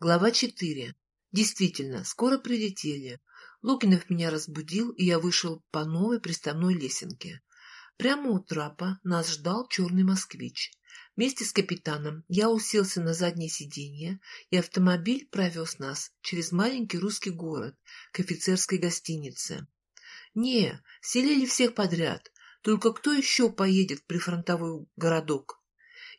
Глава 4. Действительно, скоро прилетели. Лукинов меня разбудил, и я вышел по новой приставной лесенке. Прямо у трапа нас ждал черный москвич. Вместе с капитаном я уселся на заднее сиденье, и автомобиль провез нас через маленький русский город к офицерской гостинице. Не, селили всех подряд, только кто еще поедет в прифронтовой городок?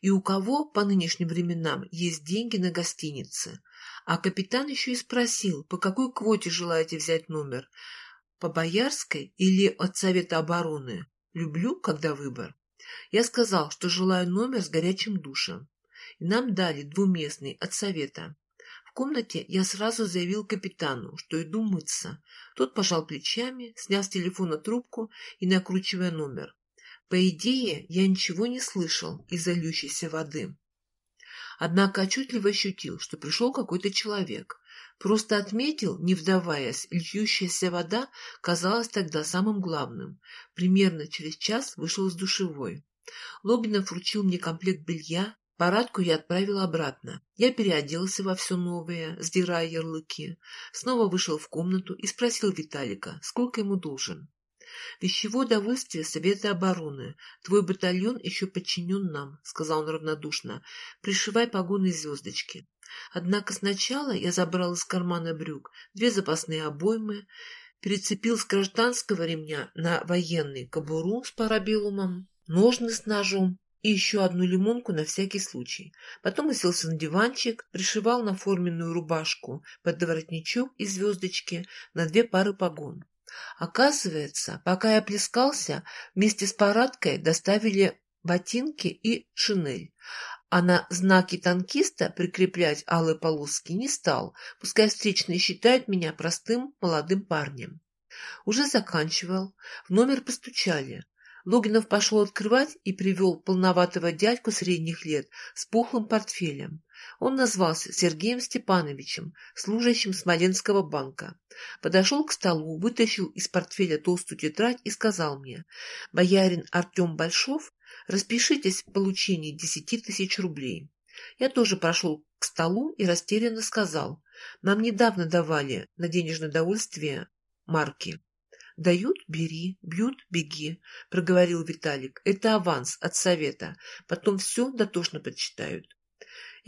И у кого по нынешним временам есть деньги на гостинице? А капитан еще и спросил, по какой квоте желаете взять номер? По Боярской или от Совета обороны? Люблю, когда выбор. Я сказал, что желаю номер с горячим душем. И нам дали двуместный от Совета. В комнате я сразу заявил капитану, что иду мыться. Тот пожал плечами, снял с телефона трубку и накручивая номер. По идее, я ничего не слышал из-за льющейся воды. Однако отчетливо ощутил, что пришел какой-то человек. Просто отметил, не вдаваясь, льющаяся вода казалась тогда самым главным. Примерно через час вышел из душевой. Логинов вручил мне комплект белья, Парадку я отправила обратно. Я переоделся во все новое, сдирая ярлыки. Снова вышел в комнату и спросил Виталика, сколько ему должен. «Вещевое удовольствие Совета обороны. Твой батальон еще подчинен нам», — сказал он равнодушно. «Пришивай погоны звездочки». Однако сначала я забрал из кармана брюк две запасные обоймы, перецепил с гражданского ремня на военный кобуру с парабеллумом, ножны с ножом и еще одну лимонку на всякий случай. Потом уселся на диванчик, пришивал на форменную рубашку под воротничок и звездочки на две пары погон. Оказывается, пока я плескался, вместе с парадкой доставили ботинки и шинель, а на знаки танкиста прикреплять алые полоски не стал, пускай встречные считают меня простым молодым парнем. Уже заканчивал, в номер постучали. Логинов пошел открывать и привел полноватого дядьку средних лет с пухлым портфелем. Он назвался Сергеем Степановичем, служащим Смоленского банка. Подошел к столу, вытащил из портфеля толстую тетрадь и сказал мне, «Боярин Артем Большов, распишитесь в получении десяти тысяч рублей». Я тоже прошел к столу и растерянно сказал, «Нам недавно давали на денежное довольствие марки». «Дают — бери, бьют — беги», — проговорил Виталик. «Это аванс от совета. Потом все дотошно подсчитают».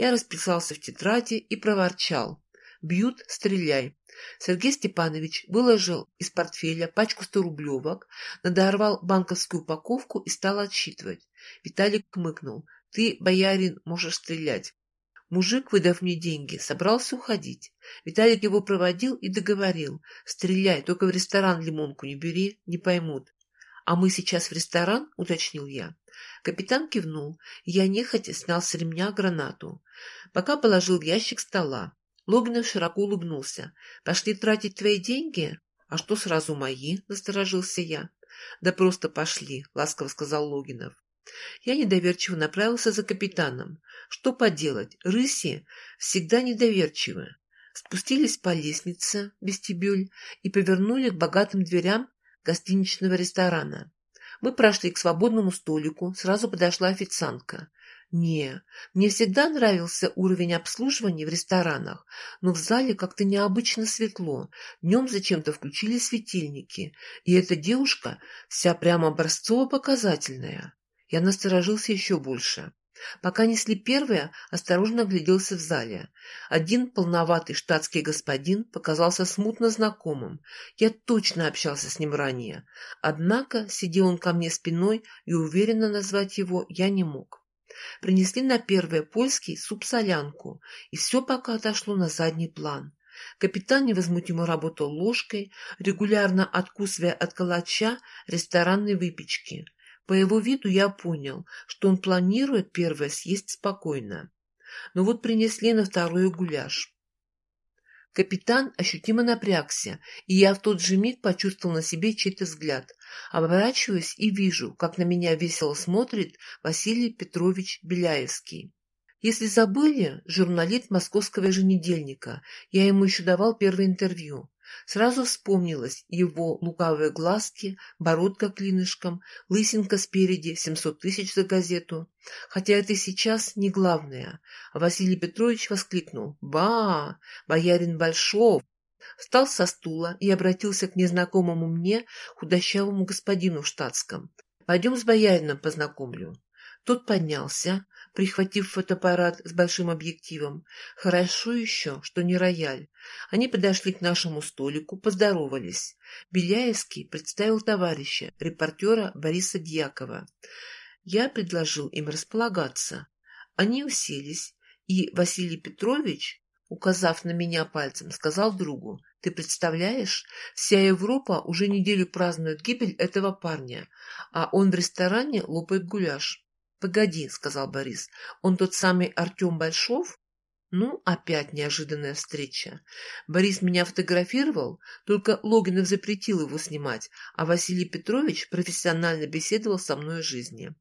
Я расписался в тетради и проворчал. «Бьют — стреляй». Сергей Степанович выложил из портфеля пачку сторублевок, надорвал банковскую упаковку и стал отсчитывать. Виталик кмыкнул. «Ты, боярин, можешь стрелять. Мужик, выдав мне деньги, собрался уходить. Виталик его проводил и договорил. «Стреляй, только в ресторан лимонку не бери, не поймут». «А мы сейчас в ресторан?» — уточнил я. Капитан кивнул, я нехотя снял с ремня гранату. Пока положил в ящик стола. Логинов широко улыбнулся. «Пошли тратить твои деньги?» «А что сразу мои?» — насторожился я. «Да просто пошли», — ласково сказал Логинов. Я недоверчиво направился за капитаном. Что поделать, рыси всегда недоверчивы. Спустились по лестнице, вестибюль, и повернули к богатым дверям гостиничного ресторана. Мы прошли к свободному столику, сразу подошла официантка. Не, мне всегда нравился уровень обслуживания в ресторанах, но в зале как-то необычно светло. Днем зачем-то включили светильники, и эта девушка вся прямо образцово-показательная. Я насторожился еще больше. Пока несли первое, осторожно огляделся в зале. Один полноватый штатский господин показался смутно знакомым. Я точно общался с ним ранее. Однако сидел он ко мне спиной, и уверенно назвать его я не мог. Принесли на первое польский суп-солянку, и все пока отошло на задний план. Капитан невозмутимо работал ложкой, регулярно откусывая от калача ресторанной выпечки. По его виду я понял, что он планирует первое съесть спокойно. Но вот принесли на второе гуляш. Капитан ощутимо напрягся, и я в тот же миг почувствовал на себе чей-то взгляд. Оборачиваюсь и вижу, как на меня весело смотрит Василий Петрович Беляевский. Если забыли, журналист московского еженедельника, я ему еще давал первое интервью. Сразу вспомнилось его лукавые глазки, бородка клинышком, лысинка спереди, семьсот тысяч за газету. Хотя это сейчас не главное. Василий Петрович воскликнул «Ба! Боярин Большов!» Встал со стула и обратился к незнакомому мне худощавому господину в штатском. «Пойдем с боярином познакомлю». Тот поднялся, прихватив фотоаппарат с большим объективом. Хорошо еще, что не рояль. Они подошли к нашему столику, поздоровались. Беляевский представил товарища, репортера Бориса Дьякова. Я предложил им располагаться. Они уселись, и Василий Петрович, указав на меня пальцем, сказал другу, «Ты представляешь, вся Европа уже неделю празднует гибель этого парня, а он в ресторане лопает гуляш». «Погоди», — сказал Борис, — «он тот самый Артем Большов?» Ну, опять неожиданная встреча. Борис меня фотографировал, только Логинов запретил его снимать, а Василий Петрович профессионально беседовал со мной о жизни.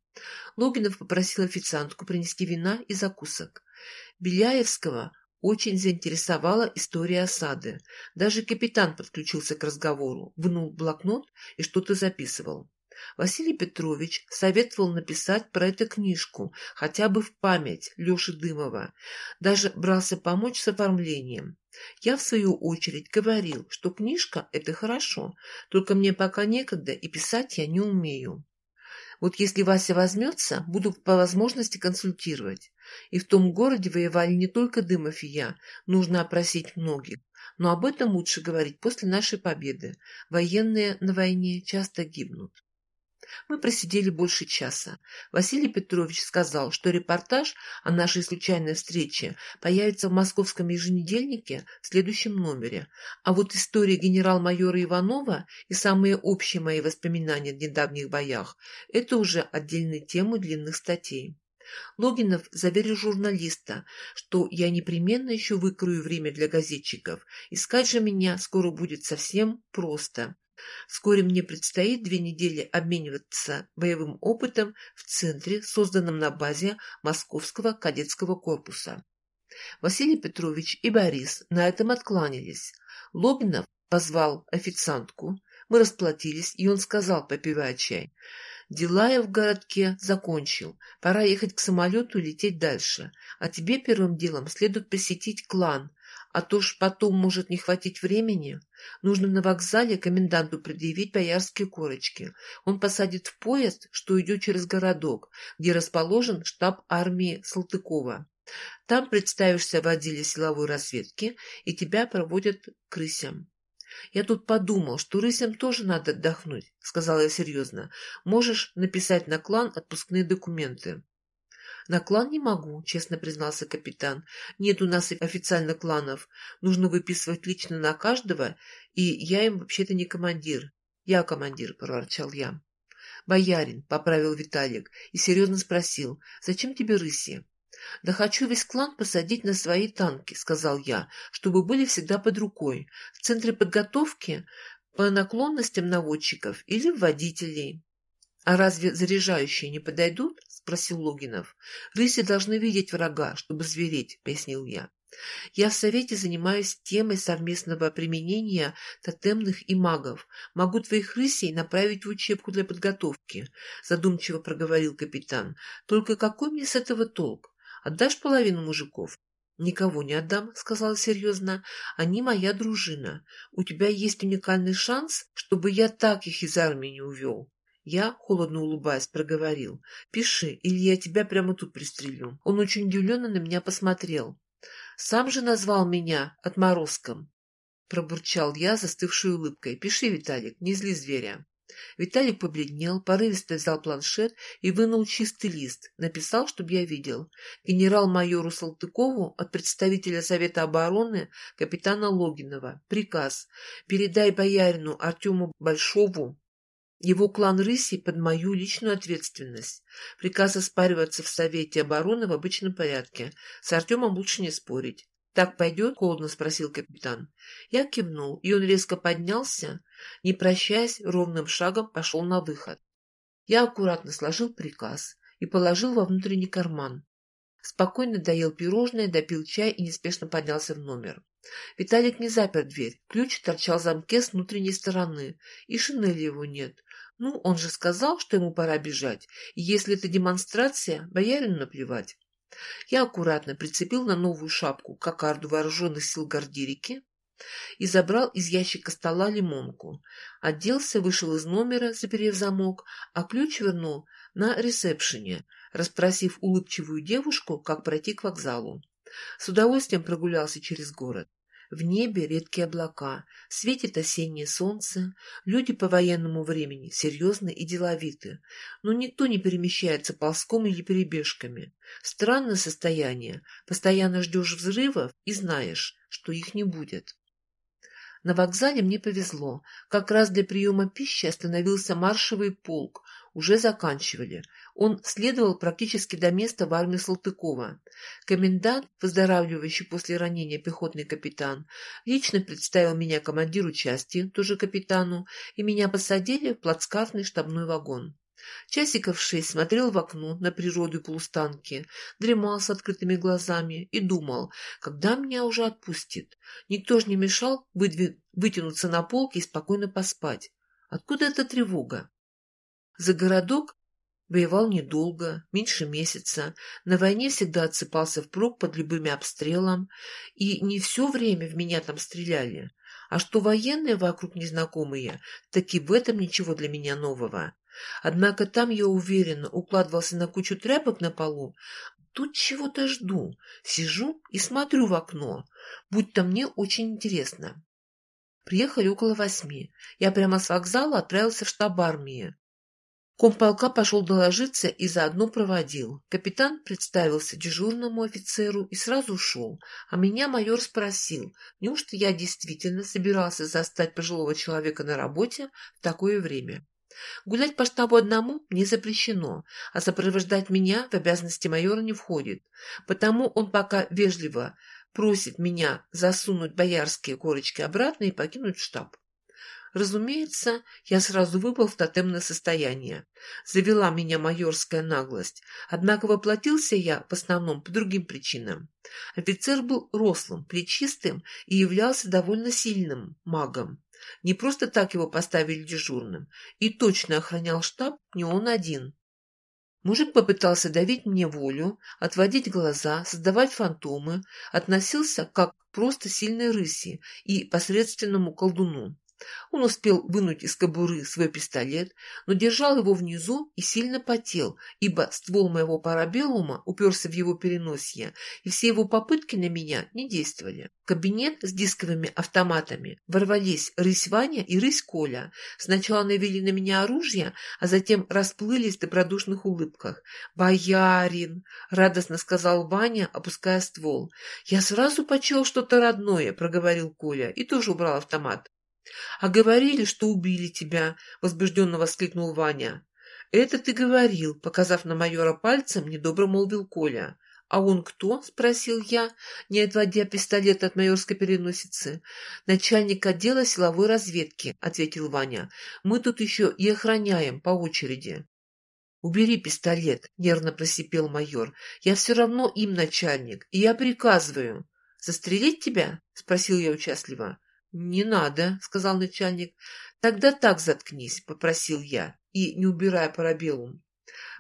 Логинов попросил официантку принести вина и закусок. Беляевского очень заинтересовала история осады. Даже капитан подключился к разговору, вынул блокнот и что-то записывал. Василий Петрович советовал написать про это книжку, хотя бы в память Леши Дымова. Даже брался помочь с оформлением. Я, в свою очередь, говорил, что книжка – это хорошо, только мне пока некогда, и писать я не умею. Вот если Вася возьмется, буду по возможности консультировать. И в том городе воевали не только Дымов и я, нужно опросить многих. Но об этом лучше говорить после нашей победы. Военные на войне часто гибнут. Мы просидели больше часа. Василий Петрович сказал, что репортаж о нашей случайной встрече появится в московском еженедельнике в следующем номере. А вот история генерал-майора Иванова и самые общие мои воспоминания о недавних боях – это уже отдельные темы длинных статей. Логинов заверил журналиста, что я непременно еще выкрою время для газетчиков. Искать же меня скоро будет совсем просто. Вскоре мне предстоит две недели обмениваться боевым опытом в центре, созданном на базе Московского кадетского корпуса. Василий Петрович и Борис на этом откланялись. Логинов позвал официантку, мы расплатились, и он сказал, попивая чай, «Дела я в городке закончил, пора ехать к самолету и лететь дальше, а тебе первым делом следует посетить клан, а то ж потом может не хватить времени. Нужно на вокзале коменданту предъявить боярские корочки. Он посадит в поезд, что идет через городок, где расположен штаб армии Салтыкова. Там представишься в отделе силовой разведки, и тебя проводят к рысям. «Я тут подумал, что рысям тоже надо отдохнуть», — сказала я серьезно. «Можешь написать на клан отпускные документы». «На клан не могу», — честно признался капитан. «Нет у нас официально кланов. Нужно выписывать лично на каждого, и я им вообще-то не командир». «Я командир», — проворчал я. «Боярин», — поправил Виталик и серьезно спросил, «Зачем тебе рыси?» «Да хочу весь клан посадить на свои танки», — сказал я, «чтобы были всегда под рукой, в центре подготовки, по наклонностям наводчиков или водителей». «А разве заряжающие не подойдут?» — спросил Логинов. «Рыси должны видеть врага, чтобы звереть», — пояснил я. «Я в Совете занимаюсь темой совместного применения тотемных и магов. Могу твоих рысей направить в учебку для подготовки», — задумчиво проговорил капитан. «Только какой мне с этого толк? Отдашь половину мужиков?» «Никого не отдам», — сказала серьезно. «Они моя дружина. У тебя есть уникальный шанс, чтобы я так их из армии не увел». Я, холодно улыбаясь, проговорил. «Пиши, или я тебя прямо тут пристрелю». Он очень удивленно на меня посмотрел. «Сам же назвал меня отморозком». Пробурчал я, застывшей улыбкой. «Пиши, Виталик, не зли зверя». Виталик побледнел, порывисто взял планшет и вынул чистый лист. Написал, чтобы я видел. Генерал-майору Салтыкову от представителя Совета обороны капитана Логинова. Приказ. Передай боярину Артему Большову его клан Рыси под мою личную ответственность. Приказ оспариваться в Совете обороны в обычном порядке. С Артемом лучше не спорить. «Так пойдет?» — холодно спросил капитан. Я кивнул, и он резко поднялся, не прощаясь, ровным шагом пошел на выход. Я аккуратно сложил приказ и положил во внутренний карман. Спокойно доел пирожное, допил чай и неспешно поднялся в номер. Виталик не запер дверь. Ключ торчал в замке с внутренней стороны, и шинели его нет. Ну, он же сказал, что ему пора бежать, и если это демонстрация, боярину наплевать. Я аккуратно прицепил на новую шапку кокарду вооруженных сил Гордирики и забрал из ящика стола лимонку. Оделся, вышел из номера, заперев замок, а ключ вернул на ресепшене, расспросив улыбчивую девушку, как пройти к вокзалу. С удовольствием прогулялся через город. В небе редкие облака, светит осеннее солнце, люди по военному времени серьезны и деловиты, но никто не перемещается ползком или перебежками. Странное состояние, постоянно ждешь взрывов и знаешь, что их не будет. На вокзале мне повезло. Как раз для приема пищи остановился маршевый полк. Уже заканчивали. Он следовал практически до места в армии Салтыкова. Комендант, выздоравливающий после ранения пехотный капитан, лично представил меня командиру части, тоже капитану, и меня посадили в плацкартный штабной вагон. Часиков шесть смотрел в окно на природу и полустанки, дремал с открытыми глазами и думал, когда меня уже отпустит. Никто же не мешал выдвиг... вытянуться на полке и спокойно поспать. Откуда эта тревога? За городок Воевал недолго, меньше месяца, на войне всегда отсыпался впрок под любыми обстрелом, и не все время в меня там стреляли. А что военные вокруг незнакомые, так и в этом ничего для меня нового. Однако там я уверенно укладывался на кучу тряпок на полу. Тут чего-то жду, сижу и смотрю в окно, будто мне очень интересно. Приехали около восьми. Я прямо с вокзала отправился в штаб армии. Комполка пошел доложиться и заодно проводил. Капитан представился дежурному офицеру и сразу ушел, а меня майор спросил, неужто я действительно собирался застать пожилого человека на работе в такое время. Гулять по штабу одному не запрещено, а сопровождать меня в обязанности майора не входит, потому он пока вежливо просит меня засунуть боярские корочки обратно и покинуть штаб. Разумеется, я сразу выпал в тотемное состояние. Завела меня майорская наглость. Однако воплотился я в основном по другим причинам. Офицер был рослым, плечистым и являлся довольно сильным магом. Не просто так его поставили дежурным. И точно охранял штаб не он один. Мужик попытался давить мне волю, отводить глаза, создавать фантомы, относился как просто сильной рыси и посредственному колдуну. Он успел вынуть из кобуры свой пистолет, но держал его внизу и сильно потел, ибо ствол моего парабеллума уперся в его переносье, и все его попытки на меня не действовали. В кабинет с дисковыми автоматами ворвались рысь Ваня и рысь Коля. Сначала навели на меня оружие, а затем расплылись в добродушных улыбках. «Боярин!» — радостно сказал Ваня, опуская ствол. «Я сразу почел что-то родное», — проговорил Коля и тоже убрал автомат. — А говорили, что убили тебя, — возбужденно воскликнул Ваня. — Это ты говорил, — показав на майора пальцем, недобро молвил Коля. — А он кто? — спросил я, не отводя пистолет от майорской переносицы. — Начальник отдела силовой разведки, — ответил Ваня. — Мы тут еще и охраняем по очереди. — Убери пистолет, — нервно просипел майор. — Я все равно им начальник, и я приказываю. — Застрелить тебя? — спросил я участливо. «Не надо», — сказал начальник. «Тогда так заткнись», — попросил я, и, не убирая парабеллум,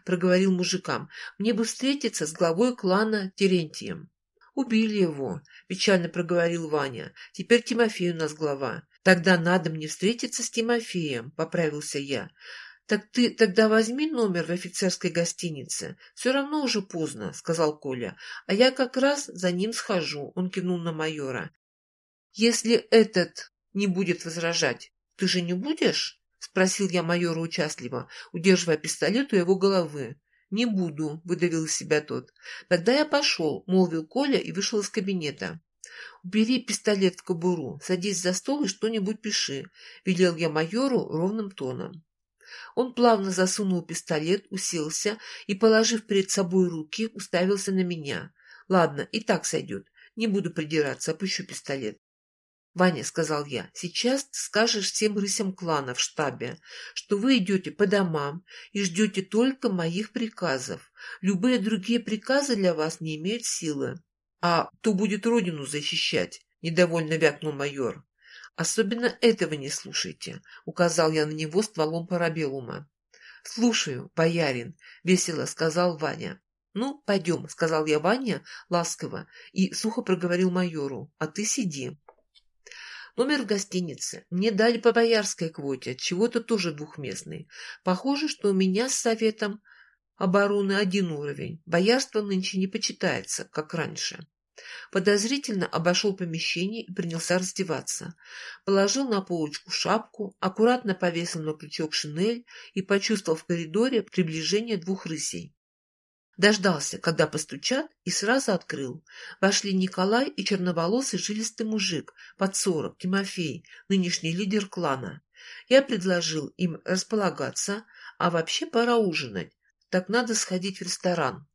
проговорил мужикам. «Мне бы встретиться с главой клана Терентием». «Убили его», — печально проговорил Ваня. «Теперь Тимофей у нас глава». «Тогда надо мне встретиться с Тимофеем», — поправился я. «Так ты тогда возьми номер в офицерской гостинице. Все равно уже поздно», — сказал Коля. «А я как раз за ним схожу», — он кивнул на майора. Если этот не будет возражать, ты же не будешь? — спросил я майора участливо, удерживая пистолет у его головы. — Не буду, — выдавил из себя тот. — Тогда я пошел, — молвил Коля и вышел из кабинета. — Убери пистолет в кобуру, садись за стол и что-нибудь пиши, — велел я майору ровным тоном. Он плавно засунул пистолет, уселся и, положив перед собой руки, уставился на меня. Ладно, и так сойдет. Не буду придираться, опущу пистолет. «Ваня», — сказал я, — «сейчас скажешь всем рысям клана в штабе, что вы идете по домам и ждете только моих приказов. Любые другие приказы для вас не имеют силы». «А кто будет родину защищать?» — недовольно вякнул майор. «Особенно этого не слушайте», — указал я на него стволом парабеллума. «Слушаю, боярин», — весело сказал Ваня. «Ну, пойдем», — сказал я Ваня ласково и сухо проговорил майору, «а ты сиди». Номер в гостинице. Мне дали по боярской квоте, чего-то тоже двухместный. Похоже, что у меня с советом обороны один уровень. Боярство нынче не почитается, как раньше. Подозрительно обошел помещение и принялся раздеваться. Положил на полочку шапку, аккуратно повесил на крючок шинель и почувствовал в коридоре приближение двух рысей. Дождался, когда постучат, и сразу открыл. Вошли Николай и черноволосый жилистый мужик, под сорок, Тимофей, нынешний лидер клана. Я предложил им располагаться, а вообще пора ужинать. Так надо сходить в ресторан.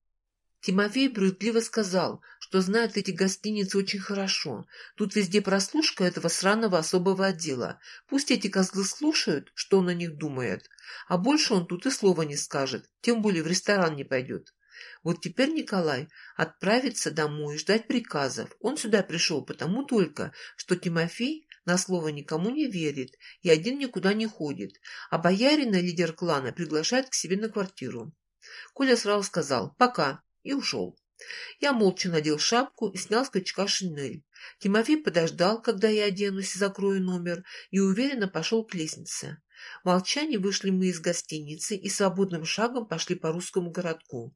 Тимофей брюдливо сказал, что знает эти гостиницы очень хорошо. Тут везде прослушка этого сраного особого отдела. Пусть эти козлы слушают, что он о них думает. А больше он тут и слова не скажет, тем более в ресторан не пойдет. Вот теперь Николай отправится домой ждать приказов. Он сюда пришел потому только, что Тимофей на слово никому не верит и один никуда не ходит, а боярина, лидер клана, приглашает к себе на квартиру. Коля сразу сказал «пока» и ушел. Я молча надел шапку и снял с крючка шинель. Тимофей подождал, когда я оденусь и закрою номер, и уверенно пошел к лестнице. В молчании вышли мы из гостиницы и свободным шагом пошли по русскому городку.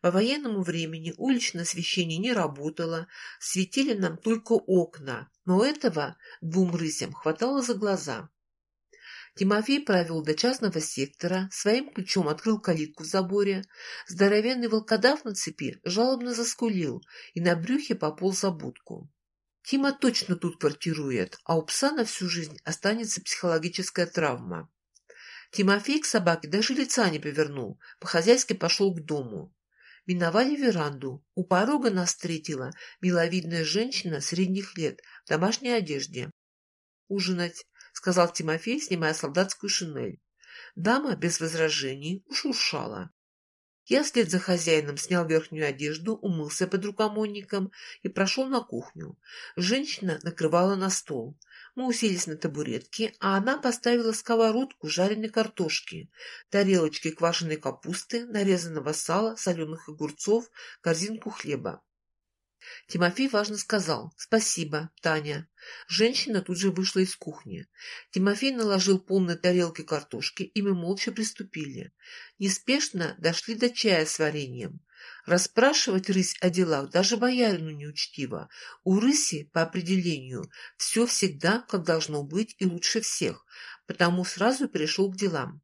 По военному времени уличное освещение не работало, светили нам только окна, но этого двум рысям хватало за глаза. Тимофей провел до частного сектора, своим ключом открыл калитку в заборе. Здоровенный волкодав на цепи жалобно заскулил и на брюхе пополз за будку. Тима точно тут квартирует, а у пса на всю жизнь останется психологическая травма. Тимофей к собаке даже лица не повернул, по-хозяйски пошел к дому. Миновали веранду. У порога нас встретила миловидная женщина средних лет в домашней одежде. «Ужинать», — сказал Тимофей, снимая солдатскую шинель. Дама без возражений ушуршала. Я вслед за хозяином снял верхнюю одежду, умылся под рукомойником и прошел на кухню. Женщина накрывала на стол. Мы уселись на табуретке, а она поставила сковородку жареной картошки, тарелочки квашеной капусты, нарезанного сала, соленых огурцов, корзинку хлеба. Тимофей важно сказал «Спасибо, Таня». Женщина тут же вышла из кухни. Тимофей наложил полные тарелки картошки, и мы молча приступили. Неспешно дошли до чая с вареньем. Расспрашивать рысь о делах даже боярину неучтиво. У рыси, по определению, все всегда как должно быть и лучше всех, потому сразу перешел к делам.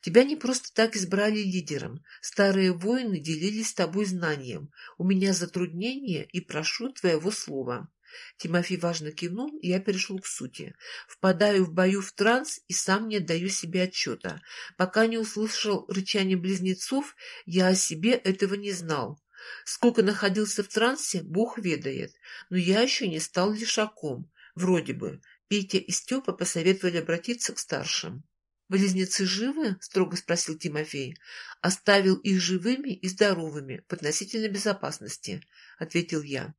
Тебя не просто так избрали лидером. Старые воины делились с тобой знанием. У меня затруднение и прошу твоего слова. Тимофей важно кивнул, и я перешел к сути. Впадаю в бою в транс и сам не отдаю себе отчета. Пока не услышал рычание близнецов, я о себе этого не знал. Сколько находился в трансе, Бог ведает, но я еще не стал лишаком. Вроде бы. Петя и Степа посоветовали обратиться к старшим. «Близнецы живы?» — строго спросил Тимофей. «Оставил их живыми и здоровыми, в относительной безопасности», — ответил я.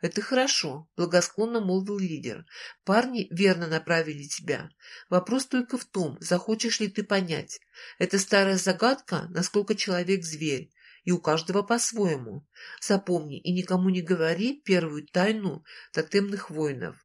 «Это хорошо», — благосклонно молвил лидер. «Парни верно направили тебя. Вопрос только в том, захочешь ли ты понять. Это старая загадка, насколько человек зверь, и у каждого по-своему. Запомни и никому не говори первую тайну тотемных воинов.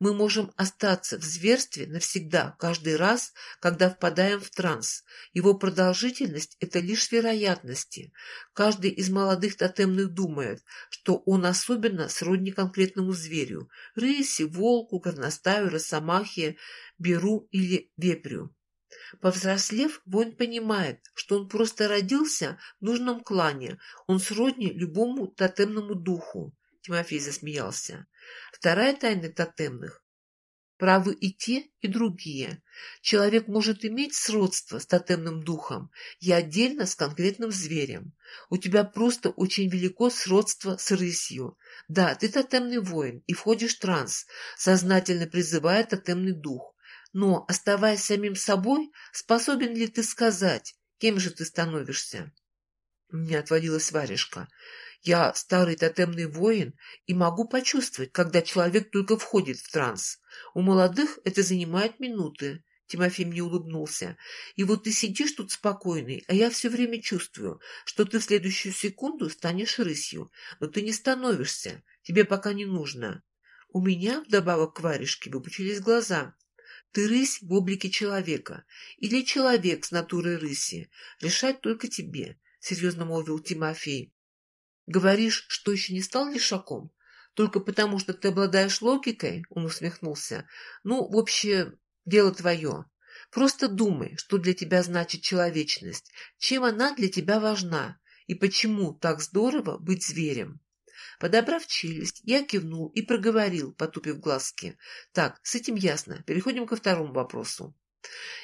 Мы можем остаться в зверстве навсегда, каждый раз, когда впадаем в транс. Его продолжительность – это лишь вероятности. Каждый из молодых тотемных думает, что он особенно сродни конкретному зверю – рыси, волку, горностаю, росомахе, беру или вепрю. Повзрослев, воин понимает, что он просто родился в нужном клане, он сродни любому тотемному духу. Тимофей засмеялся. Вторая тайна тотемных правы и те, и другие. Человек может иметь сродство с тотемным духом и отдельно с конкретным зверем. У тебя просто очень велико сродство с рысью. Да, ты тотемный воин и входишь в транс, сознательно призывая тотемный дух. Но, оставаясь самим собой, способен ли ты сказать, кем же ты становишься? Меня отвалилась варежка. Я старый тотемный воин и могу почувствовать, когда человек только входит в транс. У молодых это занимает минуты. Тимофей мне улыбнулся. И вот ты сидишь тут спокойный, а я все время чувствую, что ты в следующую секунду станешь рысью. Но ты не становишься. Тебе пока не нужно. У меня, вдобавок к варежке, выпучились глаза. Ты рысь в облике человека. Или человек с натурой рыси. Решать только тебе, — серьезно молвил Тимофей. Говоришь, что еще не стал лишаком? Только потому, что ты обладаешь логикой? Он усмехнулся. Ну, в общем, дело твое. Просто думай, что для тебя значит человечность, чем она для тебя важна, и почему так здорово быть зверем. Подобрав челюсть, я кивнул и проговорил, потупив глазки. Так, с этим ясно. Переходим ко второму вопросу.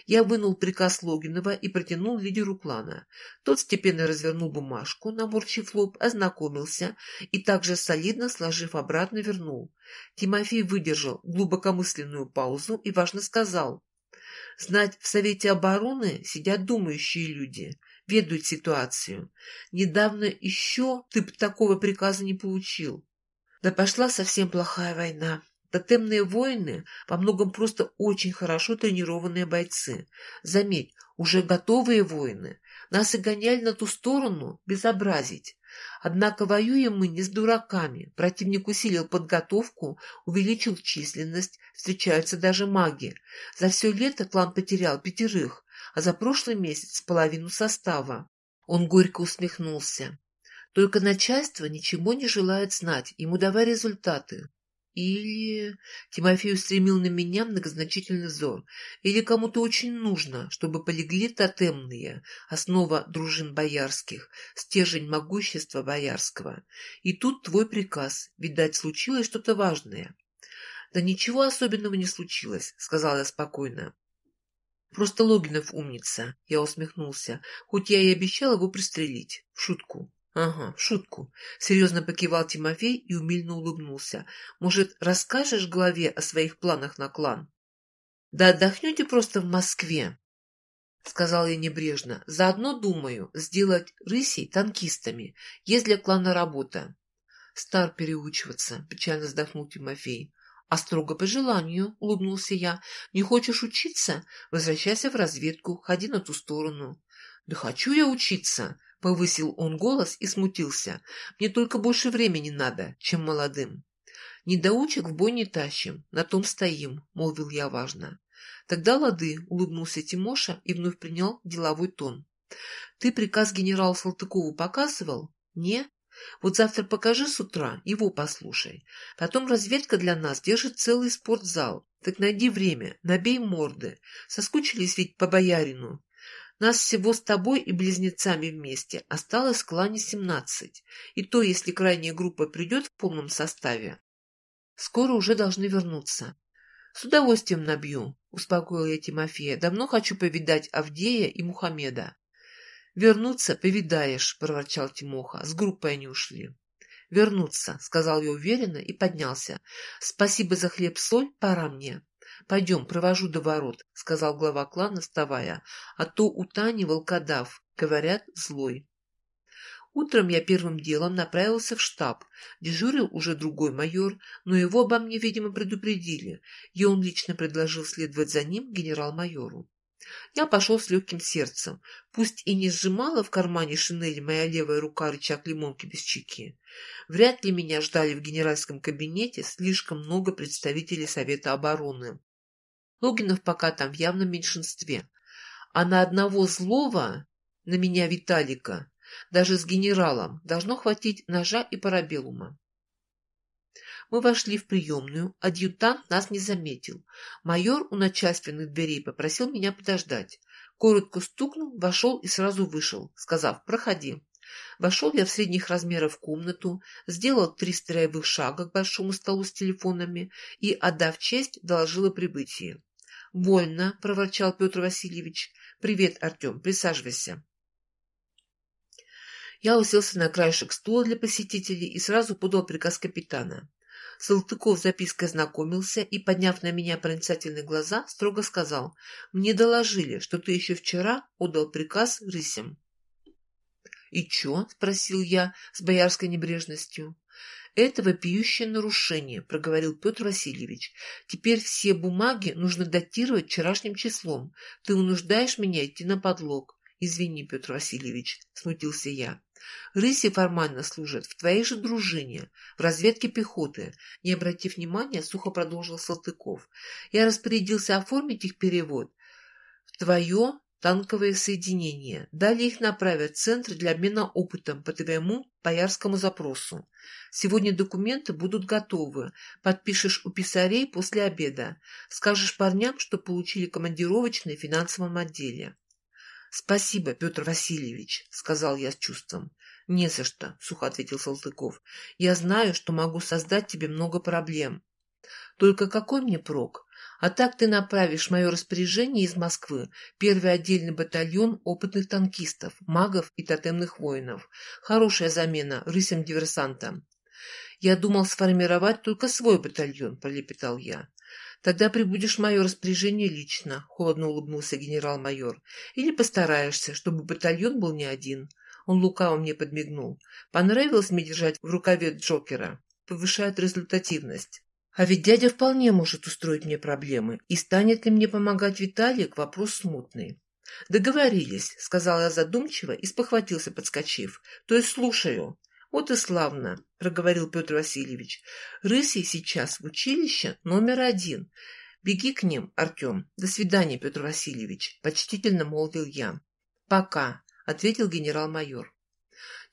Я вынул приказ Логинова и протянул лидеру клана. Тот степенно развернул бумажку, наморщив лоб, ознакомился и также солидно, сложив обратно, вернул. Тимофей выдержал глубокомысленную паузу и важно сказал. «Знать, в Совете обороны сидят думающие люди, ведают ситуацию. Недавно еще ты такого приказа не получил. Да пошла совсем плохая война. Тотемные воины во многом просто очень хорошо тренированные бойцы. Заметь, уже готовые воины. Нас и гоняли на ту сторону безобразить. Однако воюем мы не с дураками. Противник усилил подготовку, увеличил численность, встречаются даже маги. За все лето клан потерял пятерых, а за прошлый месяц половину состава. Он горько усмехнулся. Только начальство ничего не желает знать, ему давай результаты. Или... Тимофей устремил на меня многозначительный взор. Или кому-то очень нужно, чтобы полегли тотемные, основа дружин боярских, стержень могущества боярского. И тут твой приказ. Видать, случилось что-то важное. Да ничего особенного не случилось, сказала я спокойно. Просто Логинов умница, я усмехнулся, хоть я и обещал его пристрелить. В шутку. «Ага, шутку», — серьезно покивал Тимофей и умильно улыбнулся. «Может, расскажешь главе о своих планах на клан?» «Да отдохнете просто в Москве», — сказал я небрежно. «Заодно думаю сделать рысей танкистами. Есть для клана работа». «Стар переучиваться», — печально вздохнул Тимофей. «А строго по желанию», — улыбнулся я. «Не хочешь учиться? Возвращайся в разведку, ходи на ту сторону». «Да хочу я учиться», Повысил он голос и смутился. «Мне только больше времени надо, чем молодым». «Недоучек в бой не тащим, на том стоим», — молвил я важно. «Тогда лады», — улыбнулся Тимоша и вновь принял деловой тон. «Ты приказ генералу Салтыкову показывал?» «Не?» Вот завтра покажи с утра, его послушай. Потом разведка для нас держит целый спортзал. Так найди время, набей морды. Соскучились ведь по боярину. Нас всего с тобой и близнецами вместе осталось в клане семнадцать, и то, если крайняя группа придет в полном составе. Скоро уже должны вернуться. С удовольствием набью, — успокоил я Тимофея. Давно хочу повидать Авдея и Мухаммеда. Вернуться повидаешь, — проворчал Тимоха. С группой они ушли. Вернуться, — сказал я уверенно и поднялся. Спасибо за хлеб-соль, пора мне. — Пойдем, провожу до ворот, — сказал глава клана, вставая, — а то у Тани волкодав, говорят, злой. Утром я первым делом направился в штаб. Дежурил уже другой майор, но его обо мне, видимо, предупредили, и он лично предложил следовать за ним генерал-майору. Я пошел с легким сердцем. Пусть и не сжимала в кармане шинели моя левая рука рычаг лимонки без чеки. Вряд ли меня ждали в генеральском кабинете слишком много представителей Совета обороны. Логинов пока там в явном меньшинстве. А на одного злого, на меня Виталика, даже с генералом, должно хватить ножа и парабеллума. Мы вошли в приемную, адъютант нас не заметил. Майор у начальственных дверей попросил меня подождать. Коротко стукнул, вошел и сразу вышел, сказав «проходи». Вошел я в средних размеров комнату, сделал три строевых шага к большому столу с телефонами и, отдав честь, доложил о прибытии. «Вольно», — проворчал Петр Васильевич. «Привет, Артем, присаживайся». Я уселся на краешек стула для посетителей и сразу подал приказ капитана. Салтыков запиской знакомился и, подняв на меня проницательные глаза, строго сказал, «Мне доложили, что ты еще вчера отдал приказ рысям». «И чё?» — спросил я с боярской небрежностью. «Это вопиющее нарушение», — проговорил Петр Васильевич. «Теперь все бумаги нужно датировать вчерашним числом. Ты унуждаешь меня идти на подлог». «Извини, Петр Васильевич», — смутился я. Рыси формально служат в твоей же дружине, в разведке пехоты. Не обратив внимания, сухо продолжил Салтыков. Я распорядился оформить их перевод в твое танковое соединение. Далее их направят в Центр для обмена опытом по твоему боярскому запросу. Сегодня документы будут готовы. Подпишешь у писарей после обеда. Скажешь парням, что получили командировочные в финансовом отделе. «Спасибо, Петр Васильевич», — сказал я с чувством. «Не за что», — сухо ответил Салтыков. «Я знаю, что могу создать тебе много проблем. Только какой мне прок? А так ты направишь мое распоряжение из Москвы первый отдельный батальон опытных танкистов, магов и тотемных воинов. Хорошая замена рысям-диверсантам». «Я думал сформировать только свой батальон», — пролепетал я. Тогда прибудешь в мое распоряжение лично, — холодно улыбнулся генерал-майор. Или постараешься, чтобы батальон был не один. Он лукаво мне подмигнул. Понравилось мне держать в рукаве Джокера. Повышает результативность. А ведь дядя вполне может устроить мне проблемы. И станет ли мне помогать Виталик, вопрос смутный. «Договорились», — сказал я задумчиво и спохватился, подскочив. «То есть слушаю. «Вот и славно», — проговорил Петр Васильевич. «Рыси сейчас в училище номер один. Беги к ним, Артем. До свидания, Петр Васильевич», — почтительно молвил я. «Пока», — ответил генерал-майор.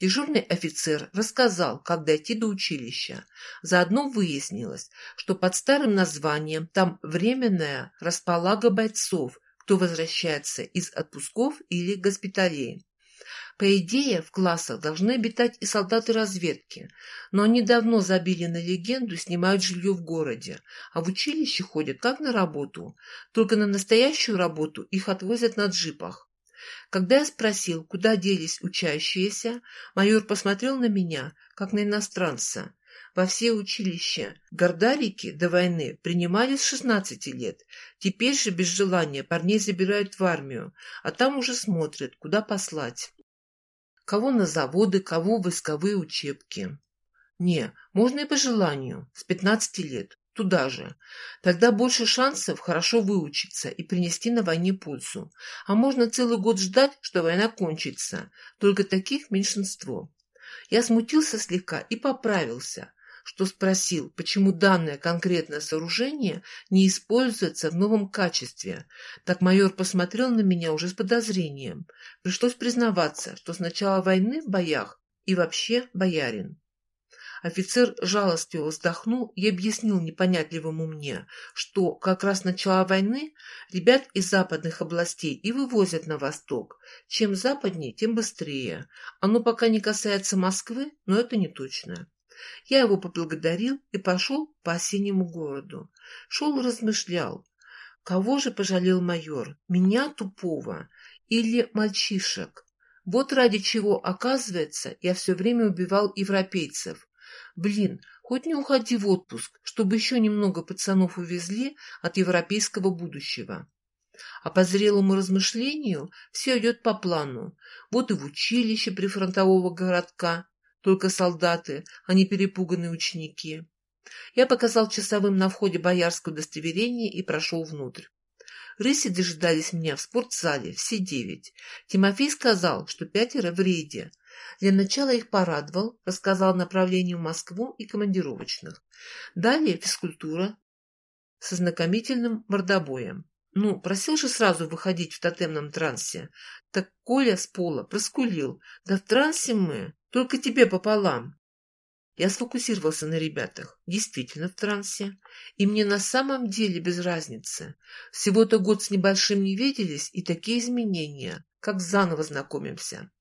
Дежурный офицер рассказал, как дойти до училища. Заодно выяснилось, что под старым названием там временная располага бойцов, кто возвращается из отпусков или госпиталей. По идее, в классах должны обитать и солдаты разведки, но они давно забили на легенду снимают жилье в городе, а в училище ходят как на работу, только на настоящую работу их отвозят на джипах. Когда я спросил, куда делись учащиеся, майор посмотрел на меня, как на иностранца. Во все училища гордарики до войны принимали с 16 лет. Теперь же без желания парней забирают в армию, а там уже смотрят, куда послать. Кого на заводы, кого в войсковые учебки. Не, можно и по желанию, с 15 лет, туда же. Тогда больше шансов хорошо выучиться и принести на войне пользу. А можно целый год ждать, что война кончится. Только таких меньшинство. Я смутился слегка и поправился что спросил, почему данное конкретное сооружение не используется в новом качестве. Так майор посмотрел на меня уже с подозрением. Пришлось признаваться, что с начала войны в боях и вообще боярин. Офицер жалостливо вздохнул и объяснил непонятливому мне, что как раз начала войны ребят из западных областей и вывозят на восток. Чем западнее, тем быстрее. Оно пока не касается Москвы, но это не точно. Я его поблагодарил и пошел по осеннему городу. Шел размышлял. Кого же пожалел майор? Меня тупого или мальчишек? Вот ради чего, оказывается, я все время убивал европейцев. Блин, хоть не уходи в отпуск, чтобы еще немного пацанов увезли от европейского будущего. А по зрелому размышлению все идет по плану. Вот и в училище прифронтового городка только солдаты, а не перепуганные ученики. Я показал часовым на входе боярское удостоверение и прошел внутрь. Рыси дожидались меня в спортзале, все девять. Тимофей сказал, что пятеро в рейде. Для начала их порадовал, рассказал направление в Москву и командировочных. Далее физкультура со знакомительным мордобоем. Ну, просил же сразу выходить в тотемном трансе. Так Коля с пола проскулил. Да в трансе мы. Только тебе пополам. Я сфокусировался на ребятах. Действительно в трансе. И мне на самом деле без разницы. Всего-то год с небольшим не виделись, и такие изменения, как заново знакомимся.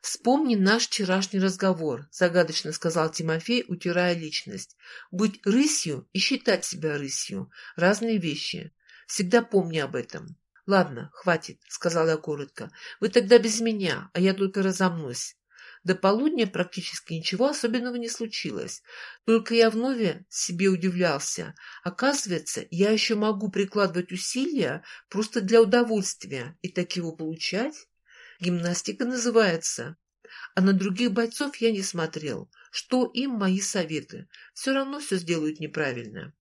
«Вспомни наш вчерашний разговор», — загадочно сказал Тимофей, утирая личность. «Быть рысью и считать себя рысью — разные вещи. Всегда помни об этом». «Ладно, хватит», — сказал я коротко. «Вы тогда без меня, а я только разомнусь». До полудня практически ничего особенного не случилось. Только я вновь себе удивлялся. Оказывается, я еще могу прикладывать усилия просто для удовольствия и так его получать. Гимнастика называется. А на других бойцов я не смотрел. Что им мои советы? Все равно все сделают неправильно.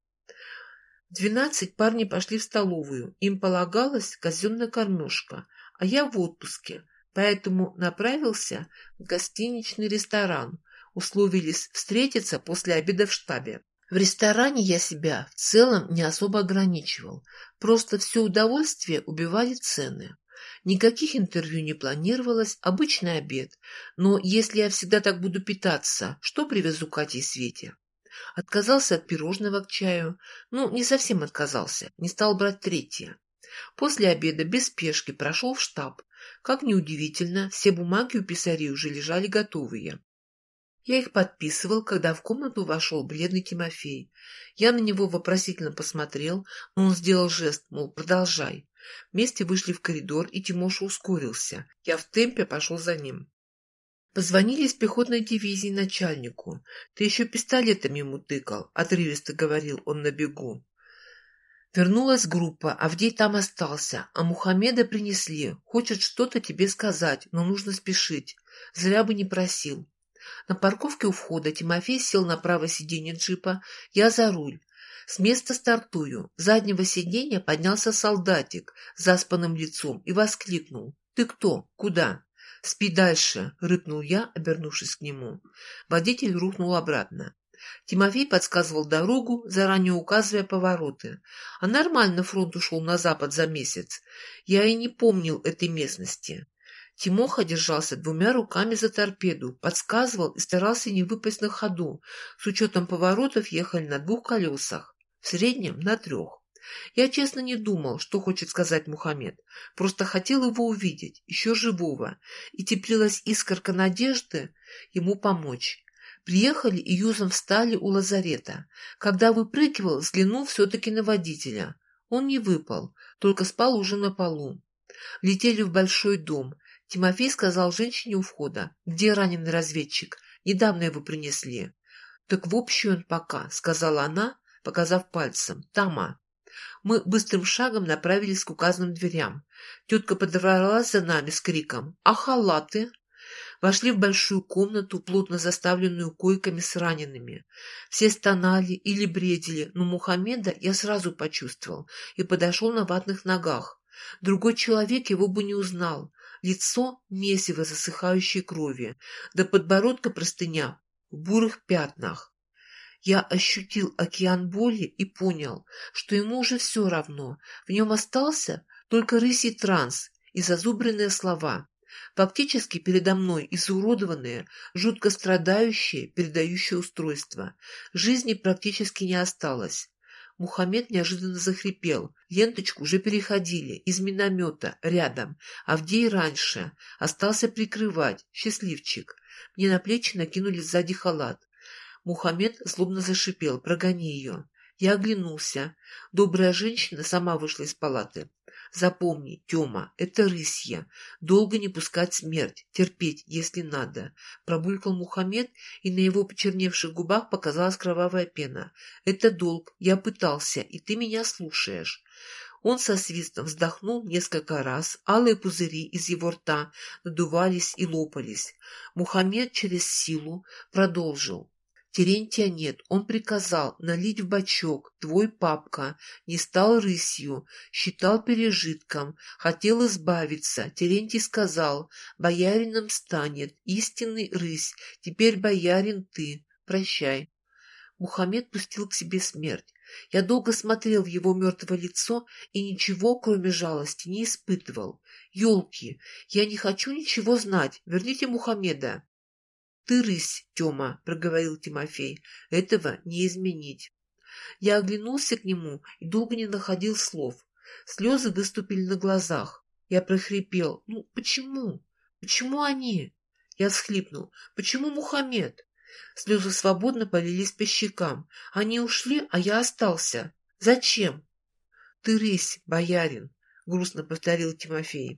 В двенадцать парни пошли в столовую. Им полагалась казенная кормежка, а я в отпуске поэтому направился в гостиничный ресторан. Условились встретиться после обеда в штабе. В ресторане я себя в целом не особо ограничивал, просто все удовольствие убивали цены. Никаких интервью не планировалось, обычный обед. Но если я всегда так буду питаться, что привезу Кате и Свете? Отказался от пирожного к чаю. Ну, не совсем отказался, не стал брать третье. После обеда без спешки прошел в штаб. Как неудивительно, все бумаги у писарей уже лежали готовые. Я их подписывал, когда в комнату вошел бледный Тимофей. Я на него вопросительно посмотрел, но он сделал жест, мол, продолжай. Вместе вышли в коридор, и Тимоша ускорился. Я в темпе пошел за ним. Позвонили из пехотной дивизии начальнику. Ты еще пистолетом ему тыкал, отрывисто говорил он на бегу. Вернулась группа, Авдей там остался, а Мухаммеда принесли. Хочет что-то тебе сказать, но нужно спешить. Зря бы не просил. На парковке у входа Тимофей сел на правое сиденье джипа, я за руль. С места стартую. С заднего сиденья поднялся солдатик с заспанным лицом и воскликнул. «Ты кто? Куда?» «Спи дальше!» — рыкнул я, обернувшись к нему. Водитель рухнул обратно. Тимофей подсказывал дорогу, заранее указывая повороты. А нормально фронт ушел на запад за месяц. Я и не помнил этой местности. Тимоха держался двумя руками за торпеду, подсказывал и старался не выпасть на ходу. С учетом поворотов ехали на двух колесах, в среднем на трех. Я честно не думал, что хочет сказать Мухаммед. Просто хотел его увидеть, еще живого, и теплилась искорка надежды ему помочь. Приехали и юзом встали у лазарета. Когда выпрыгивал, взглянул все-таки на водителя. Он не выпал, только спал уже на полу. Летели в большой дом. Тимофей сказал женщине у входа. «Где раненый разведчик? Недавно его принесли». «Так в общую он пока», — сказала она, показав пальцем. «Тама». Мы быстрым шагом направились к указанным дверям. Тетка подорвалась за нами с криком «А халаты?» Вошли в большую комнату, плотно заставленную койками с ранеными. Все стонали или бредили, но Мухаммеда я сразу почувствовал и подошел на ватных ногах. Другой человек его бы не узнал. Лицо — месиво засыхающей крови, до подбородка простыня в бурых пятнах. Я ощутил океан боли и понял, что ему уже все равно. В нем остался только рысий транс и зазубренные слова. Фактически передо мной изуродованное, жутко страдающее, передающее устройство. Жизни практически не осталось. Мухаммед неожиданно захрипел. Ленточку уже переходили. Из миномета. Рядом. Авдей раньше. Остался прикрывать. Счастливчик. Мне на плечи накинули сзади халат. Мухаммед злобно зашипел. «Прогони ее». Я оглянулся. Добрая женщина сама вышла из палаты. Запомни, Тёма, это рысья. Долго не пускать смерть, терпеть, если надо. Пробулькал Мухаммед, и на его почерневших губах показалась кровавая пена. Это долг, я пытался, и ты меня слушаешь. Он со свистом вздохнул несколько раз, алые пузыри из его рта надувались и лопались. Мухаммед через силу продолжил. Терентия нет, он приказал налить в бачок, твой папка, не стал рысью, считал пережитком, хотел избавиться. Терентий сказал, боярином станет, истинный рысь, теперь боярин ты, прощай. Мухаммед пустил к себе смерть. Я долго смотрел в его мертвое лицо и ничего, кроме жалости, не испытывал. Ёлки, я не хочу ничего знать, верните Мухаммеда. «Ты рысь, Тёма», — проговорил Тимофей, — «этого не изменить». Я оглянулся к нему и долго не находил слов. Слезы выступили на глазах. Я прохрипел. «Ну, почему? Почему они?» Я всхлипнул. «Почему Мухаммед?» Слезы свободно полились по щекам. Они ушли, а я остался. Зачем? — Ты рысь, боярин, — грустно повторил Тимофей.